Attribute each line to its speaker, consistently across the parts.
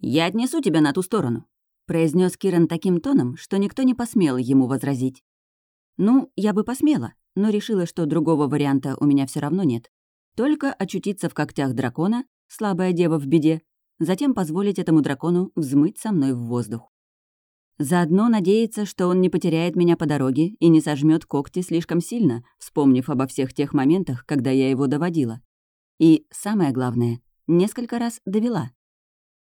Speaker 1: «Я отнесу тебя на ту сторону», — произнес Киран таким тоном, что никто не посмел ему возразить. Ну, я бы посмела, но решила, что другого варианта у меня все равно нет. Только очутиться в когтях дракона, слабая дева в беде, затем позволить этому дракону взмыть со мной в воздух. Заодно надеяться, что он не потеряет меня по дороге и не сожмет когти слишком сильно, вспомнив обо всех тех моментах, когда я его доводила. И, самое главное, несколько раз довела.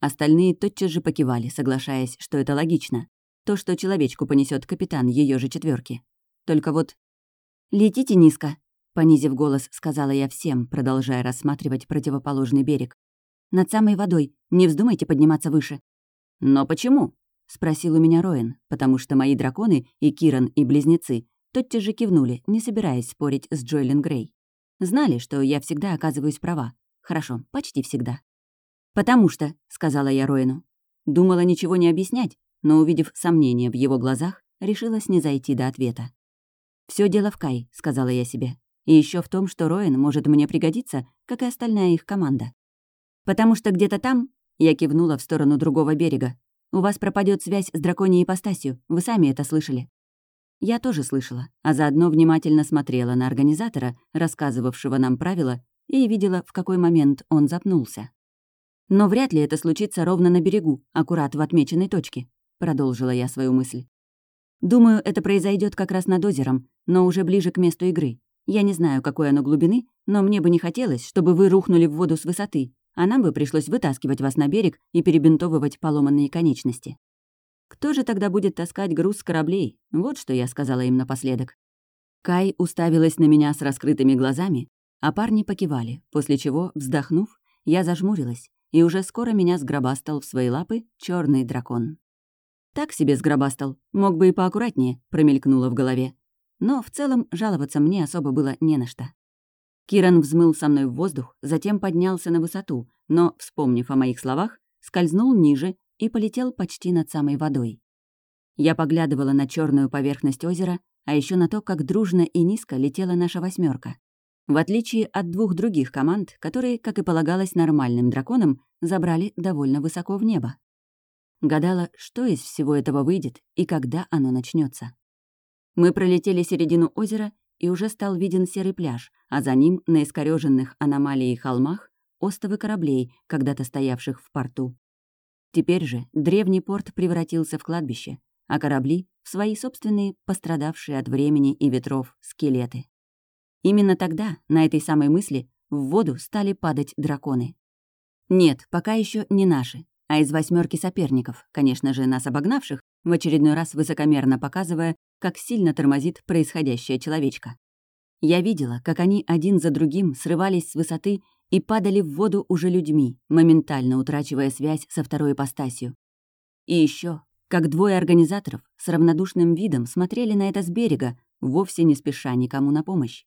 Speaker 1: Остальные тотчас же покивали, соглашаясь, что это логично. То, что человечку понесет капитан ее же четверки. Только вот... «Летите низко», — понизив голос, сказала я всем, продолжая рассматривать противоположный берег. «Над самой водой. Не вздумайте подниматься выше». «Но почему?» — спросил у меня Роэн, потому что мои драконы, и Киран, и близнецы, тотчас же кивнули, не собираясь спорить с Джоэлин Грей. Знали, что я всегда оказываюсь права. Хорошо, почти всегда. «Потому что», — сказала я Роэну. Думала ничего не объяснять, но, увидев сомнение в его глазах, решилась не зайти до ответа. Все дело в Кай», — сказала я себе. «И еще в том, что Роэн может мне пригодиться, как и остальная их команда». «Потому что где-то там...» — я кивнула в сторону другого берега. У вас пропадет связь с драконьей ипостасью, вы сами это слышали». Я тоже слышала, а заодно внимательно смотрела на организатора, рассказывавшего нам правила, и видела, в какой момент он запнулся. «Но вряд ли это случится ровно на берегу, аккурат в отмеченной точке», — продолжила я свою мысль. «Думаю, это произойдет как раз над озером, но уже ближе к месту игры. Я не знаю, какой оно глубины, но мне бы не хотелось, чтобы вы рухнули в воду с высоты, а нам бы пришлось вытаскивать вас на берег и перебинтовывать поломанные конечности. Кто же тогда будет таскать груз с кораблей? Вот что я сказала им напоследок. Кай уставилась на меня с раскрытыми глазами, а парни покивали, после чего, вздохнув, я зажмурилась, и уже скоро меня сгробастал в свои лапы черный дракон. Так себе сгробастал, мог бы и поаккуратнее, промелькнуло в голове. Но в целом жаловаться мне особо было не на что. Киран взмыл со мной в воздух, затем поднялся на высоту, но, вспомнив о моих словах, скользнул ниже и полетел почти над самой водой. Я поглядывала на черную поверхность озера, а еще на то, как дружно и низко летела наша восьмерка. В отличие от двух других команд, которые, как и полагалось нормальным драконам, забрали довольно высоко в небо. Гадала, что из всего этого выйдет и когда оно начнется. Мы пролетели середину озера и уже стал виден серый пляж, а за ним, на искорёженных аномалией холмах, остовы кораблей, когда-то стоявших в порту. Теперь же древний порт превратился в кладбище, а корабли — в свои собственные, пострадавшие от времени и ветров, скелеты. Именно тогда, на этой самой мысли, в воду стали падать драконы. Нет, пока еще не наши, а из восьмерки соперников, конечно же, нас обогнавших, в очередной раз высокомерно показывая, как сильно тормозит происходящая человечка. Я видела, как они один за другим срывались с высоты и падали в воду уже людьми, моментально утрачивая связь со второй ипостасью. И еще, как двое организаторов с равнодушным видом смотрели на это с берега, вовсе не спеша никому на помощь.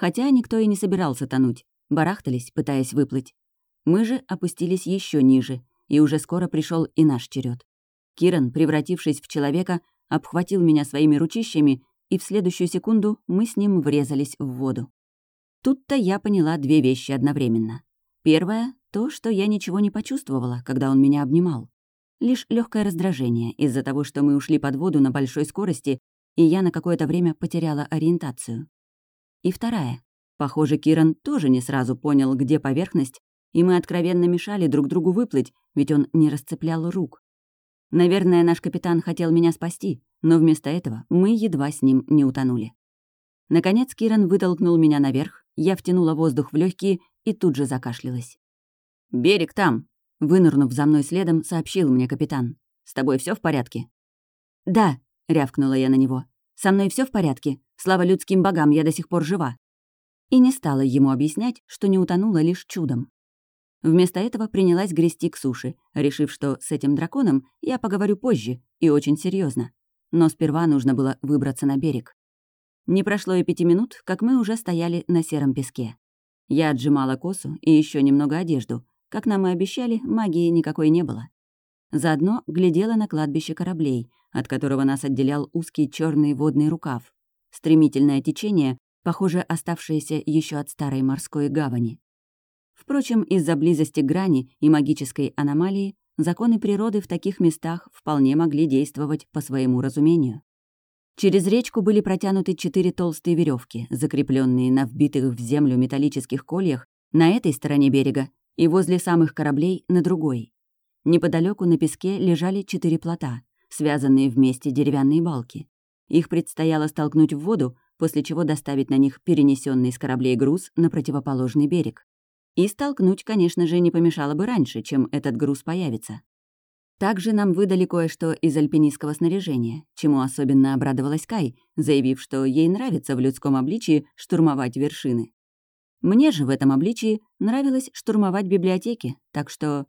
Speaker 1: Хотя никто и не собирался тонуть, барахтались, пытаясь выплыть. Мы же опустились еще ниже, и уже скоро пришел и наш черед. Киран, превратившись в человека, обхватил меня своими ручищами, и в следующую секунду мы с ним врезались в воду. Тут-то я поняла две вещи одновременно. Первое — то, что я ничего не почувствовала, когда он меня обнимал. Лишь легкое раздражение из-за того, что мы ушли под воду на большой скорости, и я на какое-то время потеряла ориентацию. И вторая. Похоже, Киран тоже не сразу понял, где поверхность, и мы откровенно мешали друг другу выплыть, ведь он не расцеплял рук. Наверное, наш капитан хотел меня спасти, но вместо этого мы едва с ним не утонули. Наконец Киран вытолкнул меня наверх, я втянула воздух в легкие и тут же закашлялась. «Берег там!» — вынырнув за мной следом, сообщил мне капитан. «С тобой все в порядке?» «Да», — рявкнула я на него. «Со мной все в порядке. Слава людским богам, я до сих пор жива». И не стала ему объяснять, что не утонула лишь чудом. Вместо этого принялась грести к суше, решив, что с этим драконом я поговорю позже и очень серьезно. Но сперва нужно было выбраться на берег. Не прошло и пяти минут, как мы уже стояли на сером песке. Я отжимала косу и еще немного одежду. Как нам и обещали, магии никакой не было. Заодно глядела на кладбище кораблей, от которого нас отделял узкий черный водный рукав. Стремительное течение, похоже, оставшееся еще от старой морской гавани. Впрочем, из-за близости грани и магической аномалии законы природы в таких местах вполне могли действовать по своему разумению. Через речку были протянуты четыре толстые веревки, закрепленные на вбитых в землю металлических кольях на этой стороне берега и возле самых кораблей на другой. Неподалеку на песке лежали четыре плота, связанные вместе деревянные балки. Их предстояло столкнуть в воду, после чего доставить на них перенесенный с кораблей груз на противоположный берег. И столкнуть, конечно же, не помешало бы раньше, чем этот груз появится. Также нам выдали кое-что из альпинистского снаряжения, чему особенно обрадовалась Кай, заявив, что ей нравится в людском обличии штурмовать вершины. Мне же в этом обличии нравилось штурмовать библиотеки, так что...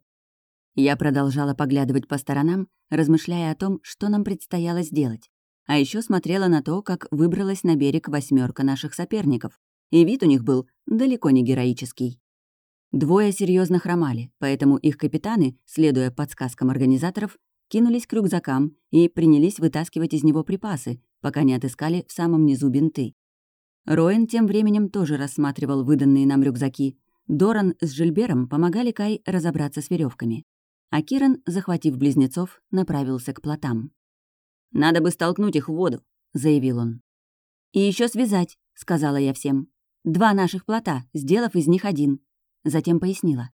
Speaker 1: Я продолжала поглядывать по сторонам, размышляя о том, что нам предстояло сделать. А еще смотрела на то, как выбралась на берег восьмерка наших соперников, и вид у них был далеко не героический. Двое серьезно хромали, поэтому их капитаны, следуя подсказкам организаторов, кинулись к рюкзакам и принялись вытаскивать из него припасы, пока не отыскали в самом низу бинты. Роэн тем временем тоже рассматривал выданные нам рюкзаки. Доран с Жильбером помогали Кай разобраться с веревками. А Киран, захватив близнецов, направился к плотам. «Надо бы столкнуть их в воду», — заявил он. «И еще связать», — сказала я всем. «Два наших плота, сделав из них один. Затем пояснила.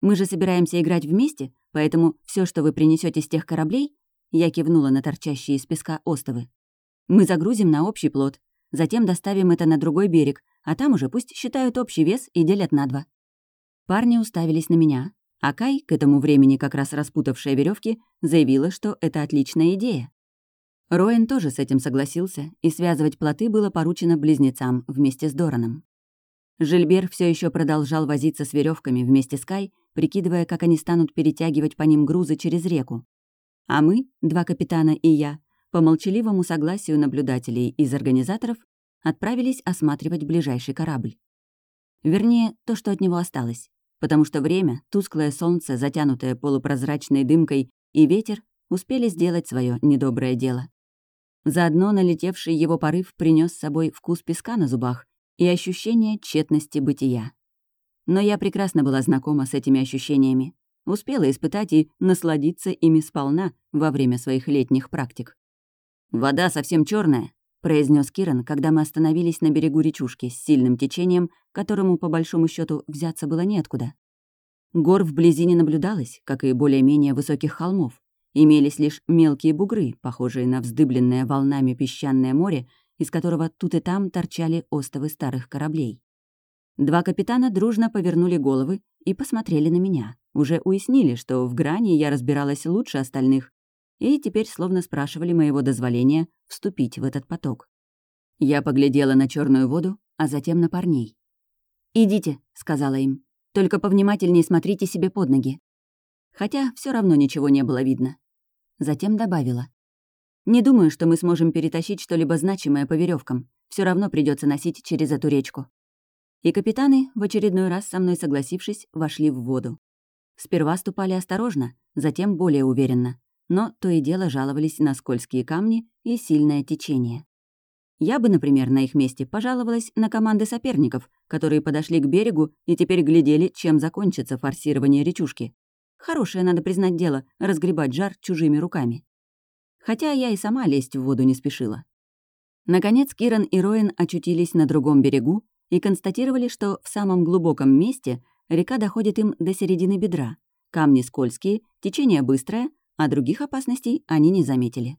Speaker 1: «Мы же собираемся играть вместе, поэтому все, что вы принесете с тех кораблей...» Я кивнула на торчащие из песка остовы. «Мы загрузим на общий плот, затем доставим это на другой берег, а там уже пусть считают общий вес и делят на два». Парни уставились на меня, а Кай, к этому времени как раз распутавшая веревки, заявила, что это отличная идея. Роэн тоже с этим согласился, и связывать плоты было поручено близнецам вместе с Дораном. Жильбер все еще продолжал возиться с веревками вместе с Кай, прикидывая, как они станут перетягивать по ним грузы через реку. А мы, два капитана и я, по молчаливому согласию наблюдателей из организаторов, отправились осматривать ближайший корабль. Вернее, то, что от него осталось, потому что время, тусклое солнце, затянутое полупрозрачной дымкой, и ветер успели сделать свое недоброе дело. Заодно налетевший его порыв принес с собой вкус песка на зубах и ощущение тщетности бытия. Но я прекрасно была знакома с этими ощущениями, успела испытать и насладиться ими сполна во время своих летних практик. «Вода совсем черная, произнес Киран, когда мы остановились на берегу речушки с сильным течением, которому, по большому счету взяться было неоткуда. Гор вблизи не наблюдалось, как и более-менее высоких холмов. Имелись лишь мелкие бугры, похожие на вздыбленное волнами песчаное море, из которого тут и там торчали остовы старых кораблей. Два капитана дружно повернули головы и посмотрели на меня. Уже уяснили, что в грани я разбиралась лучше остальных, и теперь словно спрашивали моего дозволения вступить в этот поток. Я поглядела на черную воду, а затем на парней. «Идите», — сказала им, — «только повнимательнее смотрите себе под ноги». Хотя все равно ничего не было видно. Затем добавила. Не думаю, что мы сможем перетащить что-либо значимое по веревкам. Все равно придется носить через эту речку. И капитаны, в очередной раз со мной согласившись, вошли в воду. Сперва ступали осторожно, затем более уверенно, но то и дело жаловались на скользкие камни и сильное течение. Я бы, например, на их месте пожаловалась на команды соперников, которые подошли к берегу и теперь глядели, чем закончится форсирование речушки. Хорошее, надо признать дело, разгребать жар чужими руками хотя я и сама лезть в воду не спешила. Наконец Киран и Роин очутились на другом берегу и констатировали, что в самом глубоком месте река доходит им до середины бедра. Камни скользкие, течение быстрое, а других опасностей они не заметили.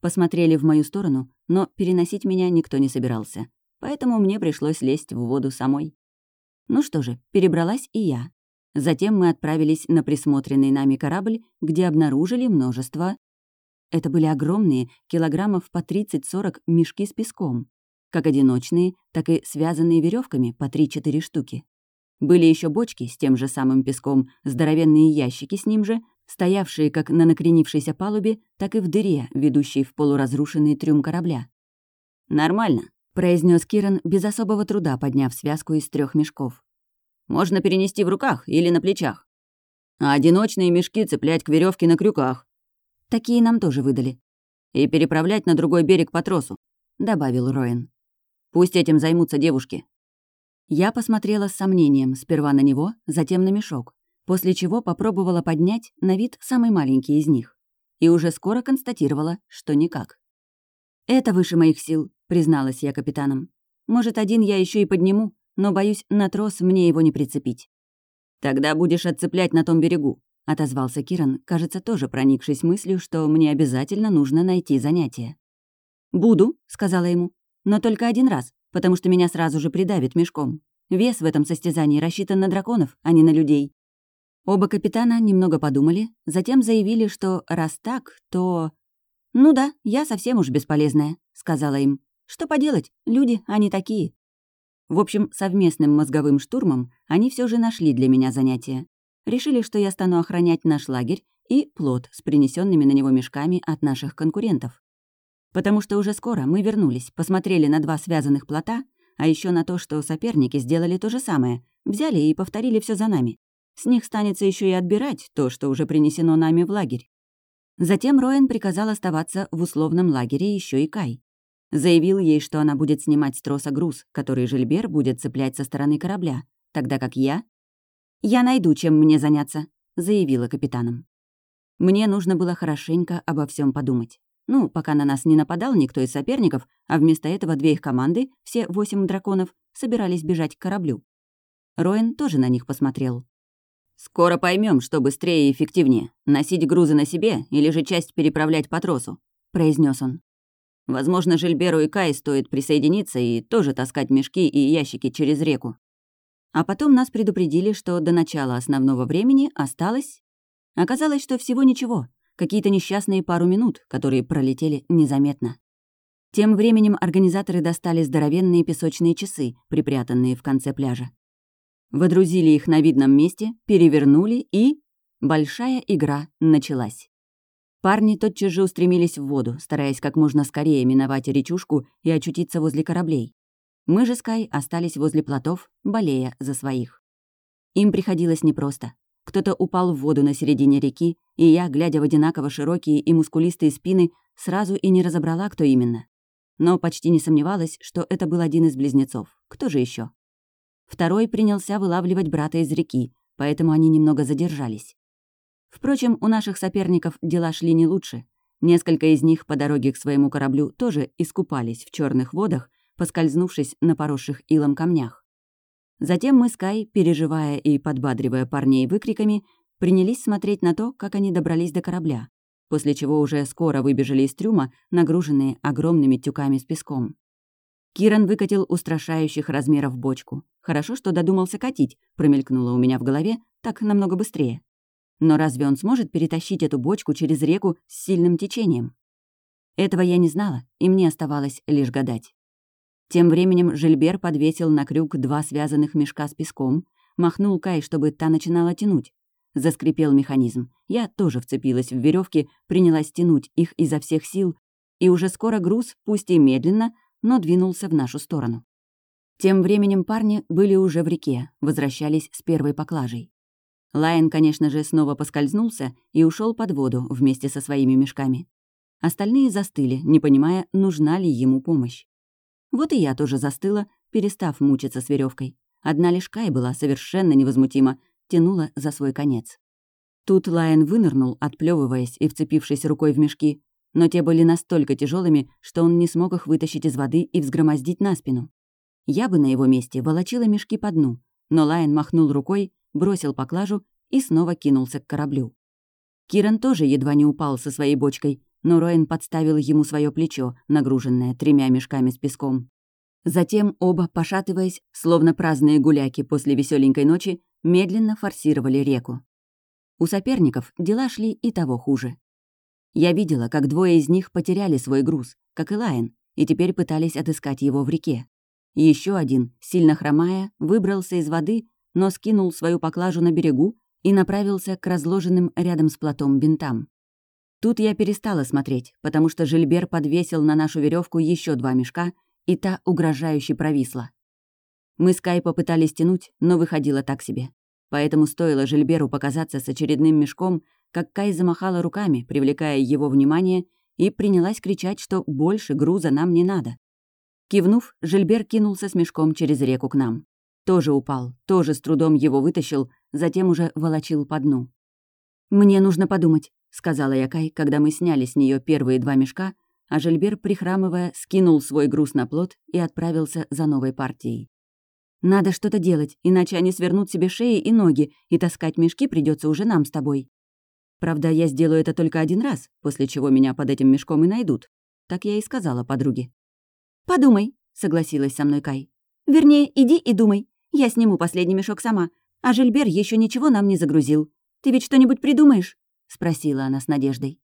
Speaker 1: Посмотрели в мою сторону, но переносить меня никто не собирался, поэтому мне пришлось лезть в воду самой. Ну что же, перебралась и я. Затем мы отправились на присмотренный нами корабль, где обнаружили множество это были огромные, килограммов по 30-40 мешки с песком. Как одиночные, так и связанные веревками по 3-4 штуки. Были еще бочки с тем же самым песком, здоровенные ящики с ним же, стоявшие как на накренившейся палубе, так и в дыре, ведущей в полуразрушенный трюм корабля. «Нормально», — произнес Киран, без особого труда подняв связку из трех мешков. «Можно перенести в руках или на плечах. А одиночные мешки цеплять к веревке на крюках. Такие нам тоже выдали. И переправлять на другой берег по тросу», — добавил Роэн. «Пусть этим займутся девушки». Я посмотрела с сомнением сперва на него, затем на мешок. после чего попробовала поднять на вид самый маленький из них. И уже скоро констатировала, что никак. «Это выше моих сил», — призналась я капитаном. «Может, один я еще и подниму, но, боюсь, на трос мне его не прицепить». «Тогда будешь отцеплять на том берегу», — отозвался Киран, кажется, тоже проникшись мыслью, что мне обязательно нужно найти занятие. «Буду», — сказала ему, — «но только один раз, потому что меня сразу же придавит мешком. Вес в этом состязании рассчитан на драконов, а не на людей». Оба капитана немного подумали, затем заявили, что раз так, то... «Ну да, я совсем уж бесполезная», — сказала им. «Что поделать, люди, они такие». В общем, совместным мозговым штурмом они все же нашли для меня занятие. Решили, что я стану охранять наш лагерь и плод с принесенными на него мешками от наших конкурентов. Потому что уже скоро мы вернулись, посмотрели на два связанных плота, а еще на то, что соперники сделали то же самое, взяли и повторили все за нами. С них станется еще и отбирать то, что уже принесено нами в лагерь. Затем Роэн приказал оставаться в условном лагере еще и Кай. Заявил ей, что она будет снимать с троса груз, который Жильбер будет цеплять со стороны корабля, тогда как я... «Я найду, чем мне заняться», — заявила капитаном. Мне нужно было хорошенько обо всем подумать. Ну, пока на нас не нападал никто из соперников, а вместо этого две их команды, все восемь драконов, собирались бежать к кораблю. Роэн тоже на них посмотрел. «Скоро поймем, что быстрее и эффективнее — носить грузы на себе или же часть переправлять по тросу», — произнес он. «Возможно, Жильберу и Кай стоит присоединиться и тоже таскать мешки и ящики через реку». А потом нас предупредили, что до начала основного времени осталось... Оказалось, что всего ничего, какие-то несчастные пару минут, которые пролетели незаметно. Тем временем организаторы достали здоровенные песочные часы, припрятанные в конце пляжа. Водрузили их на видном месте, перевернули и... Большая игра началась. Парни тотчас же устремились в воду, стараясь как можно скорее миновать речушку и очутиться возле кораблей. Мы же с Кай остались возле плотов, болея за своих. Им приходилось непросто. Кто-то упал в воду на середине реки, и я, глядя в одинаково широкие и мускулистые спины, сразу и не разобрала, кто именно. Но почти не сомневалась, что это был один из близнецов. Кто же еще? Второй принялся вылавливать брата из реки, поэтому они немного задержались. Впрочем, у наших соперников дела шли не лучше. Несколько из них по дороге к своему кораблю тоже искупались в черных водах, поскользнувшись на поросших илом камнях. Затем мы с Кай, переживая и подбадривая парней выкриками, принялись смотреть на то, как они добрались до корабля, после чего уже скоро выбежали из трюма, нагруженные огромными тюками с песком. Киран выкатил устрашающих размеров бочку. Хорошо, что додумался катить, промелькнуло у меня в голове, так намного быстрее. Но разве он сможет перетащить эту бочку через реку с сильным течением? Этого я не знала, и мне оставалось лишь гадать. Тем временем Жильбер подвесил на крюк два связанных мешка с песком, махнул Кай, чтобы та начинала тянуть. Заскрипел механизм. Я тоже вцепилась в веревки, принялась тянуть их изо всех сил, и уже скоро груз, пусть и медленно, но двинулся в нашу сторону. Тем временем парни были уже в реке, возвращались с первой поклажей. Лайон, конечно же, снова поскользнулся и ушел под воду вместе со своими мешками. Остальные застыли, не понимая, нужна ли ему помощь. Вот и я тоже застыла, перестав мучиться с веревкой. Одна лишь Кай была совершенно невозмутима, тянула за свой конец. Тут Лайон вынырнул, отплевываясь и вцепившись рукой в мешки, но те были настолько тяжелыми, что он не смог их вытащить из воды и взгромоздить на спину. Я бы на его месте волочила мешки по дну, но Лайон махнул рукой, бросил поклажу и снова кинулся к кораблю. Киран тоже едва не упал со своей бочкой, но Роэн подставил ему свое плечо, нагруженное тремя мешками с песком. Затем оба, пошатываясь, словно праздные гуляки после веселенькой ночи, медленно форсировали реку. У соперников дела шли и того хуже. Я видела, как двое из них потеряли свой груз, как и Лайон, и теперь пытались отыскать его в реке. Еще один, сильно хромая, выбрался из воды, но скинул свою поклажу на берегу и направился к разложенным рядом с платом бинтам. Тут я перестала смотреть, потому что Жильбер подвесил на нашу веревку еще два мешка, и та угрожающе провисла. Мы с Кай попытались тянуть, но выходило так себе. Поэтому стоило Жильберу показаться с очередным мешком, как Кай замахала руками, привлекая его внимание, и принялась кричать, что больше груза нам не надо. Кивнув, Жильбер кинулся с мешком через реку к нам. Тоже упал, тоже с трудом его вытащил, затем уже волочил по дну. «Мне нужно подумать», — сказала я Кай, когда мы сняли с нее первые два мешка, а Жильбер, прихрамывая, скинул свой груз на плот и отправился за новой партией. «Надо что-то делать, иначе они свернут себе шеи и ноги, и таскать мешки придется уже нам с тобой. Правда, я сделаю это только один раз, после чего меня под этим мешком и найдут. Так я и сказала подруге. «Подумай», — согласилась со мной Кай. «Вернее, иди и думай. Я сниму последний мешок сама, а Жильбер еще ничего нам не загрузил. Ты ведь что-нибудь придумаешь?» — спросила она с надеждой.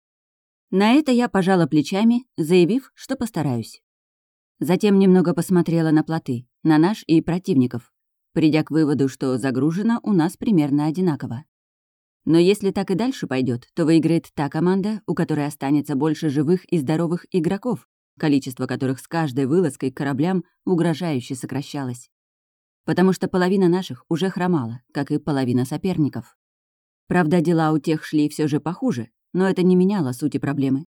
Speaker 1: На это я пожала плечами, заявив, что постараюсь. Затем немного посмотрела на плоты, на наш и противников, придя к выводу, что загружено у нас примерно одинаково. Но если так и дальше пойдет, то выиграет та команда, у которой останется больше живых и здоровых игроков, количество которых с каждой вылазкой к кораблям угрожающе сокращалось. Потому что половина наших уже хромала, как и половина соперников. Правда, дела у тех шли все же похуже, но это не меняло сути проблемы.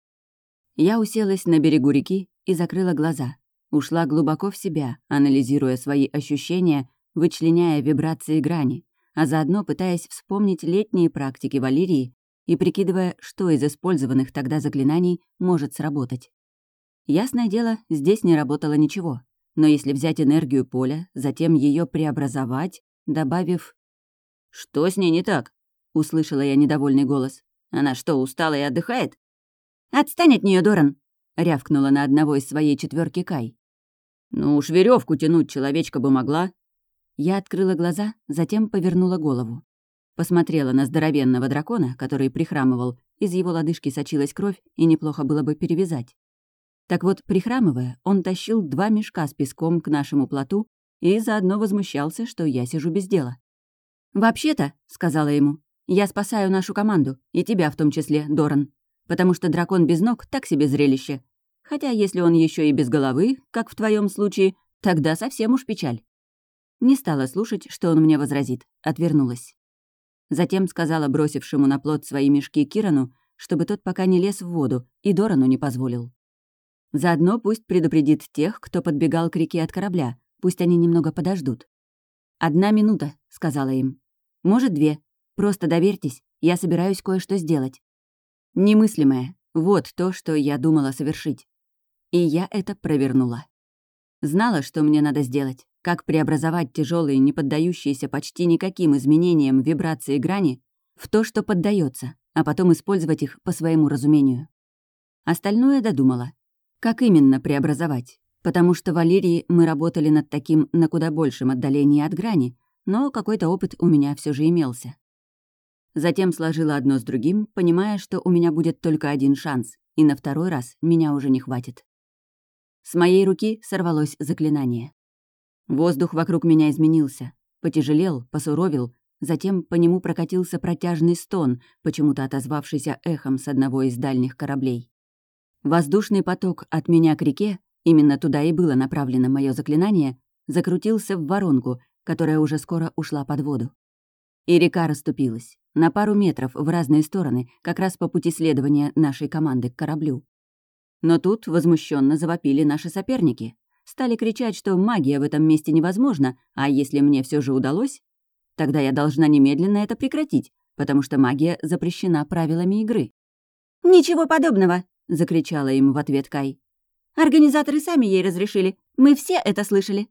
Speaker 1: Я уселась на берегу реки и закрыла глаза. Ушла глубоко в себя, анализируя свои ощущения, вычленяя вибрации грани, а заодно пытаясь вспомнить летние практики Валерии и прикидывая, что из использованных тогда заклинаний может сработать. Ясное дело, здесь не работало ничего. Но если взять энергию поля, затем ее преобразовать, добавив... «Что с ней не так?» — услышала я недовольный голос. «Она что, устала и отдыхает?» «Отстань от нее, Доран!» — рявкнула на одного из своей четверки Кай. «Ну уж веревку тянуть человечка бы могла», я открыла глаза, затем повернула голову. Посмотрела на здоровенного дракона, который прихрамывал, из его лодыжки сочилась кровь, и неплохо было бы перевязать. Так вот, прихрамывая, он тащил два мешка с песком к нашему плоту и заодно возмущался, что я сижу без дела. «Вообще-то», — сказала ему, — «я спасаю нашу команду, и тебя в том числе, Доран, потому что дракон без ног — так себе зрелище. Хотя если он еще и без головы, как в твоем случае, тогда совсем уж печаль». Не стала слушать, что он мне возразит, отвернулась. Затем сказала бросившему на плот свои мешки Кирану, чтобы тот пока не лез в воду и Дорану не позволил. Заодно пусть предупредит тех, кто подбегал к реке от корабля, пусть они немного подождут. «Одна минута», — сказала им. «Может, две. Просто доверьтесь, я собираюсь кое-что сделать». Немыслимое. Вот то, что я думала совершить. И я это провернула. Знала, что мне надо сделать. Как преобразовать тяжелые, не поддающиеся почти никаким изменениям вибрации грани в то, что поддается, а потом использовать их по своему разумению. Остальное додумала. Как именно преобразовать? Потому что в Валерии мы работали над таким на куда большем отдалении от грани, но какой-то опыт у меня все же имелся. Затем сложила одно с другим, понимая, что у меня будет только один шанс, и на второй раз меня уже не хватит. С моей руки сорвалось заклинание. Воздух вокруг меня изменился, потяжелел, посуровил, затем по нему прокатился протяжный стон, почему-то отозвавшийся эхом с одного из дальних кораблей. Воздушный поток от меня к реке, именно туда и было направлено мое заклинание, закрутился в воронку, которая уже скоро ушла под воду. И река расступилась на пару метров в разные стороны, как раз по пути следования нашей команды к кораблю. Но тут возмущенно завопили наши соперники. Стали кричать, что магия в этом месте невозможна, а если мне все же удалось, тогда я должна немедленно это прекратить, потому что магия запрещена правилами игры. «Ничего подобного!» — закричала им в ответ Кай. «Организаторы сами ей разрешили. Мы все это слышали».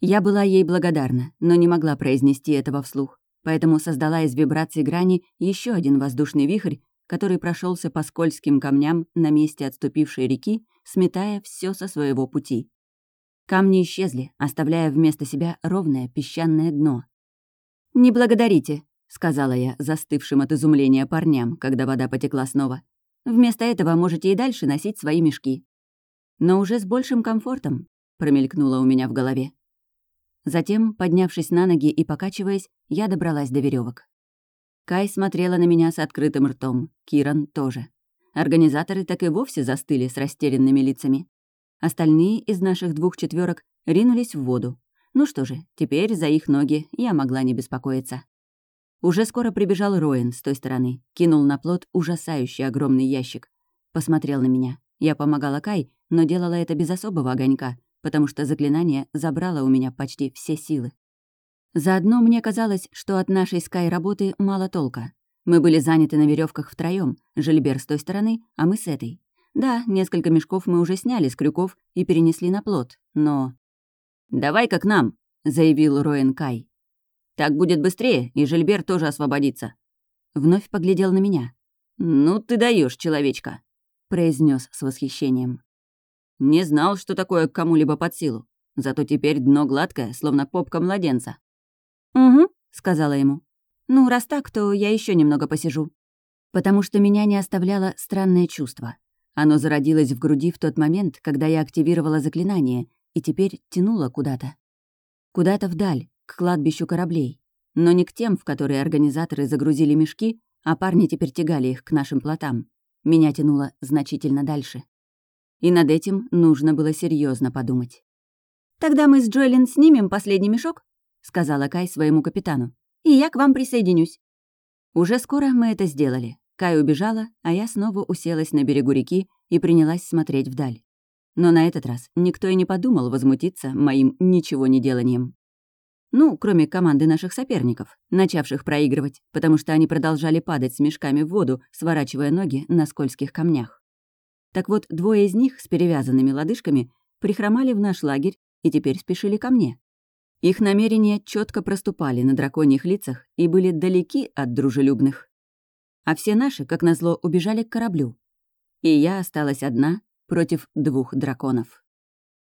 Speaker 1: Я была ей благодарна, но не могла произнести этого вслух, поэтому создала из вибраций грани еще один воздушный вихрь, который прошелся по скользким камням на месте отступившей реки, сметая все со своего пути. Камни исчезли, оставляя вместо себя ровное песчаное дно. «Не благодарите», — сказала я застывшим от изумления парням, когда вода потекла снова. «Вместо этого можете и дальше носить свои мешки». «Но уже с большим комфортом», — промелькнуло у меня в голове. Затем, поднявшись на ноги и покачиваясь, я добралась до веревок. Кай смотрела на меня с открытым ртом, Киран тоже. Организаторы так и вовсе застыли с растерянными лицами. Остальные из наших двух четверок ринулись в воду. Ну что же, теперь за их ноги я могла не беспокоиться. Уже скоро прибежал Роин с той стороны, кинул на плот ужасающий огромный ящик. Посмотрел на меня. Я помогала Кай, но делала это без особого огонька, потому что заклинание забрало у меня почти все силы. Заодно мне казалось, что от нашей скай-работы мало толка. Мы были заняты на веревках втроем, Жильбер с той стороны, а мы с этой. Да, несколько мешков мы уже сняли с крюков и перенесли на плот, но... «Давай-ка к нам», — заявил Роэн Кай. «Так будет быстрее, и Жильбер тоже освободится». Вновь поглядел на меня. «Ну ты даешь, человечка», — произнес с восхищением. «Не знал, что такое кому-либо под силу. Зато теперь дно гладкое, словно попка младенца». «Угу», — сказала ему. «Ну, раз так, то я еще немного посижу». Потому что меня не оставляло странное чувство. Оно зародилось в груди в тот момент, когда я активировала заклинание, и теперь тянуло куда-то. Куда-то вдаль, к кладбищу кораблей. Но не к тем, в которые организаторы загрузили мешки, а парни теперь тягали их к нашим плотам. Меня тянуло значительно дальше. И над этим нужно было серьезно подумать. «Тогда мы с Джоэлин снимем последний мешок», — сказала Кай своему капитану. «И я к вам присоединюсь». Уже скоро мы это сделали. Кай убежала, а я снова уселась на берегу реки и принялась смотреть вдаль. Но на этот раз никто и не подумал возмутиться моим ничего не деланием. Ну, кроме команды наших соперников, начавших проигрывать, потому что они продолжали падать с мешками в воду, сворачивая ноги на скользких камнях. Так вот, двое из них с перевязанными лодыжками прихромали в наш лагерь и теперь спешили ко мне. Их намерения четко проступали на драконьих лицах и были далеки от дружелюбных. А все наши, как назло, убежали к кораблю. И я осталась одна против двух драконов.